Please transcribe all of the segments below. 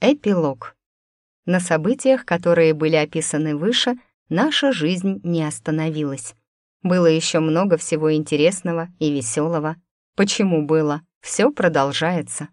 Эпилог. На событиях, которые были описаны выше, наша жизнь не остановилась. Было еще много всего интересного и веселого. Почему было? Все продолжается.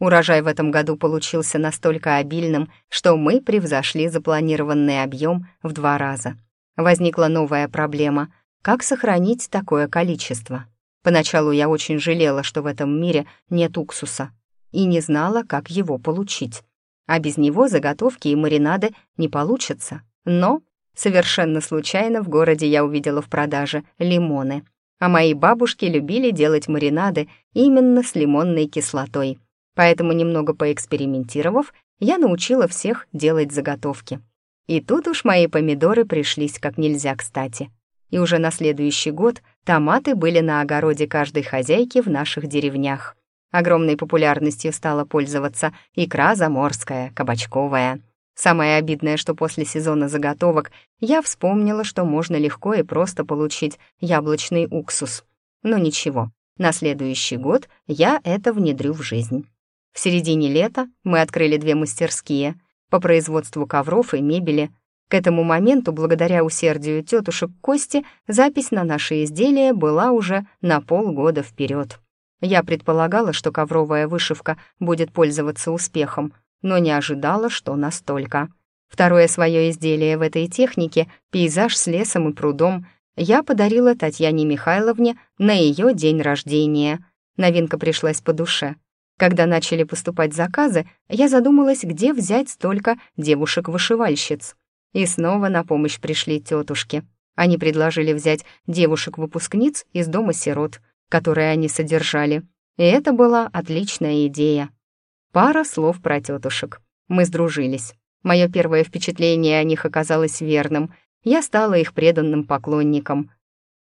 Урожай в этом году получился настолько обильным, что мы превзошли запланированный объем в два раза. Возникла новая проблема — как сохранить такое количество? Поначалу я очень жалела, что в этом мире нет уксуса, и не знала, как его получить. А без него заготовки и маринады не получатся. Но совершенно случайно в городе я увидела в продаже лимоны. А мои бабушки любили делать маринады именно с лимонной кислотой. Поэтому, немного поэкспериментировав, я научила всех делать заготовки. И тут уж мои помидоры пришлись как нельзя кстати и уже на следующий год томаты были на огороде каждой хозяйки в наших деревнях. Огромной популярностью стала пользоваться икра заморская, кабачковая. Самое обидное, что после сезона заготовок я вспомнила, что можно легко и просто получить яблочный уксус. Но ничего, на следующий год я это внедрю в жизнь. В середине лета мы открыли две мастерские по производству ковров и мебели, к этому моменту, благодаря усердию тетушек Кости, запись на наши изделия была уже на полгода вперед. Я предполагала, что ковровая вышивка будет пользоваться успехом, но не ожидала, что настолько. Второе свое изделие в этой технике, пейзаж с лесом и прудом, я подарила Татьяне Михайловне на ее день рождения. Новинка пришлась по душе. Когда начали поступать заказы, я задумалась, где взять столько девушек-вышивальщиц. И снова на помощь пришли тетушки. Они предложили взять девушек-выпускниц из дома сирот, которые они содержали. И это была отличная идея. Пара слов про тетушек. Мы сдружились. Мое первое впечатление о них оказалось верным. Я стала их преданным поклонником.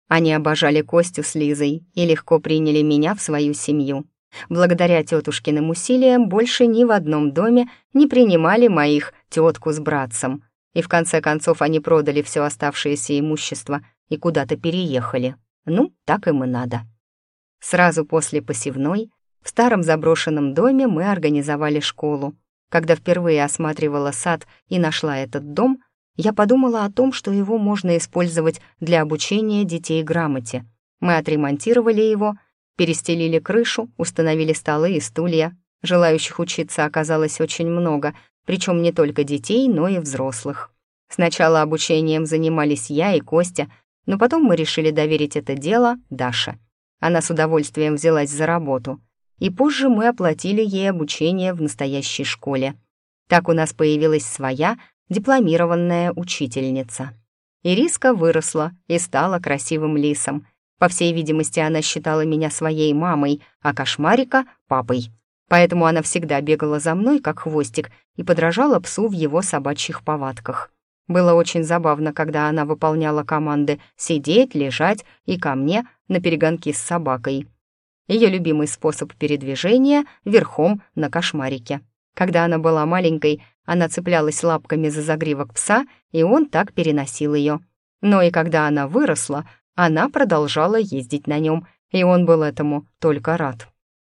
Они обожали Костю с Лизой и легко приняли меня в свою семью. Благодаря тетушкиным усилиям больше ни в одном доме не принимали моих тетку с братцем — и в конце концов они продали все оставшееся имущество и куда-то переехали. Ну, так им и надо. Сразу после посевной в старом заброшенном доме мы организовали школу. Когда впервые осматривала сад и нашла этот дом, я подумала о том, что его можно использовать для обучения детей грамоте. Мы отремонтировали его, перестелили крышу, установили столы и стулья. Желающих учиться оказалось очень много, причем не только детей, но и взрослых. Сначала обучением занимались я и Костя, но потом мы решили доверить это дело Даше. Она с удовольствием взялась за работу, и позже мы оплатили ей обучение в настоящей школе. Так у нас появилась своя дипломированная учительница. Ириска выросла и стала красивым лисом. По всей видимости, она считала меня своей мамой, а кошмарика — папой. Поэтому она всегда бегала за мной, как хвостик, и подражала псу в его собачьих повадках. Было очень забавно, когда она выполняла команды сидеть, лежать и ко мне на перегонки с собакой. Ее любимый способ передвижения — верхом на кошмарике. Когда она была маленькой, она цеплялась лапками за загривок пса, и он так переносил ее. Но и когда она выросла, она продолжала ездить на нем, и он был этому только рад.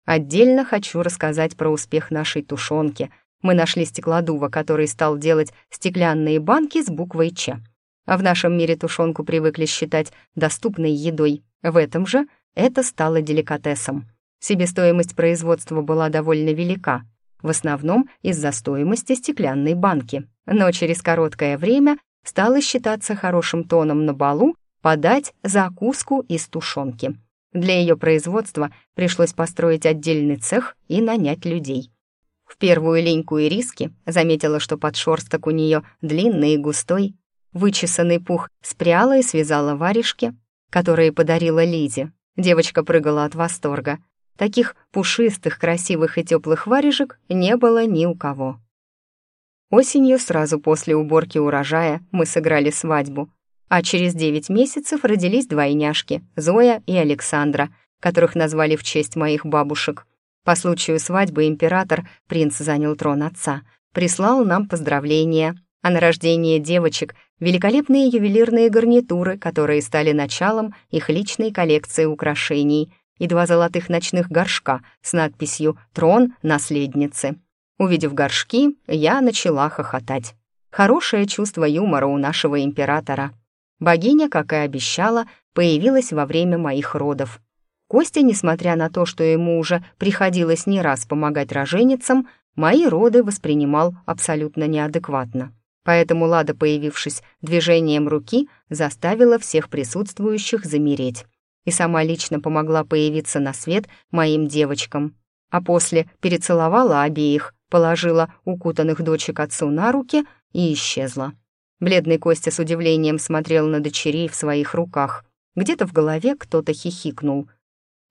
Отдельно хочу рассказать про успех нашей тушенки. Мы нашли стеклодува, который стал делать стеклянные банки с буквой «Ч». А в нашем мире тушенку привыкли считать доступной едой. В этом же это стало деликатесом. Себестоимость производства была довольно велика, в основном из-за стоимости стеклянной банки. Но через короткое время стало считаться хорошим тоном на балу подать закуску из тушенки. Для ее производства пришлось построить отдельный цех и нанять людей. В первую линьку ириски заметила, что подшерсток у нее длинный и густой. Вычесанный пух спряла и связала варежки, которые подарила Лизе. Девочка прыгала от восторга. Таких пушистых, красивых и теплых варежек не было ни у кого. Осенью, сразу после уборки урожая, мы сыграли свадьбу а через 9 месяцев родились двойняшки Зоя и Александра, которых назвали в честь моих бабушек. По случаю свадьбы император, принц занял трон отца, прислал нам поздравления, а на рождение девочек — великолепные ювелирные гарнитуры, которые стали началом их личной коллекции украшений, и два золотых ночных горшка с надписью «Трон наследницы». Увидев горшки, я начала хохотать. Хорошее чувство юмора у нашего императора. Богиня, как и обещала, появилась во время моих родов. Костя, несмотря на то, что ему уже приходилось не раз помогать роженицам, мои роды воспринимал абсолютно неадекватно. Поэтому Лада, появившись движением руки, заставила всех присутствующих замереть и сама лично помогла появиться на свет моим девочкам. А после перецеловала обеих, положила укутанных дочек отцу на руки и исчезла. Бледный Костя с удивлением смотрел на дочерей в своих руках. Где-то в голове кто-то хихикнул.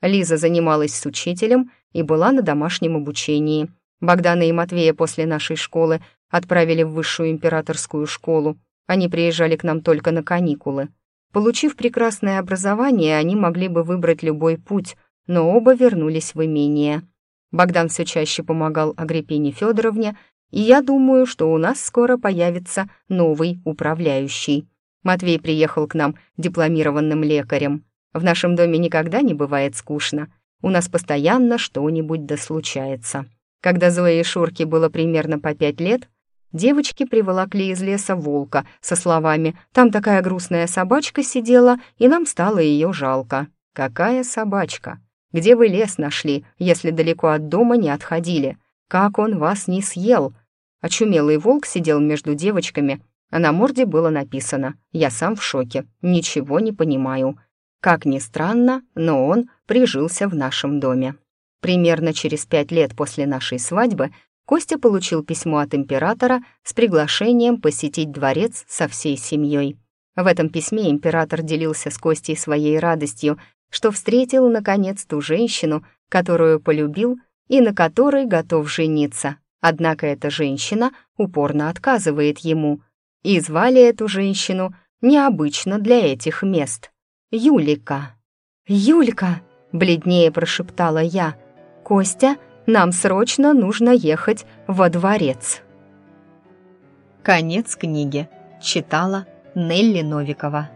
Лиза занималась с учителем и была на домашнем обучении. Богдана и Матвея после нашей школы отправили в высшую императорскую школу. Они приезжали к нам только на каникулы. Получив прекрасное образование, они могли бы выбрать любой путь, но оба вернулись в имение. Богдан все чаще помогал Агриппине Федоровне и я думаю, что у нас скоро появится новый управляющий. Матвей приехал к нам дипломированным лекарем. В нашем доме никогда не бывает скучно. У нас постоянно что-нибудь да случается. Когда Зое и Шурке было примерно по пять лет, девочки приволокли из леса волка со словами «Там такая грустная собачка сидела, и нам стало ее жалко». «Какая собачка? Где вы лес нашли, если далеко от дома не отходили? Как он вас не съел?» Очумелый волк сидел между девочками, а на морде было написано «Я сам в шоке, ничего не понимаю». Как ни странно, но он прижился в нашем доме. Примерно через пять лет после нашей свадьбы Костя получил письмо от императора с приглашением посетить дворец со всей семьей. В этом письме император делился с Костей своей радостью, что встретил, наконец, ту женщину, которую полюбил и на которой готов жениться. Однако эта женщина упорно отказывает ему. И звали эту женщину необычно для этих мест. Юлика. «Юлька!» — бледнее прошептала я. «Костя, нам срочно нужно ехать во дворец». Конец книги. Читала Нелли Новикова.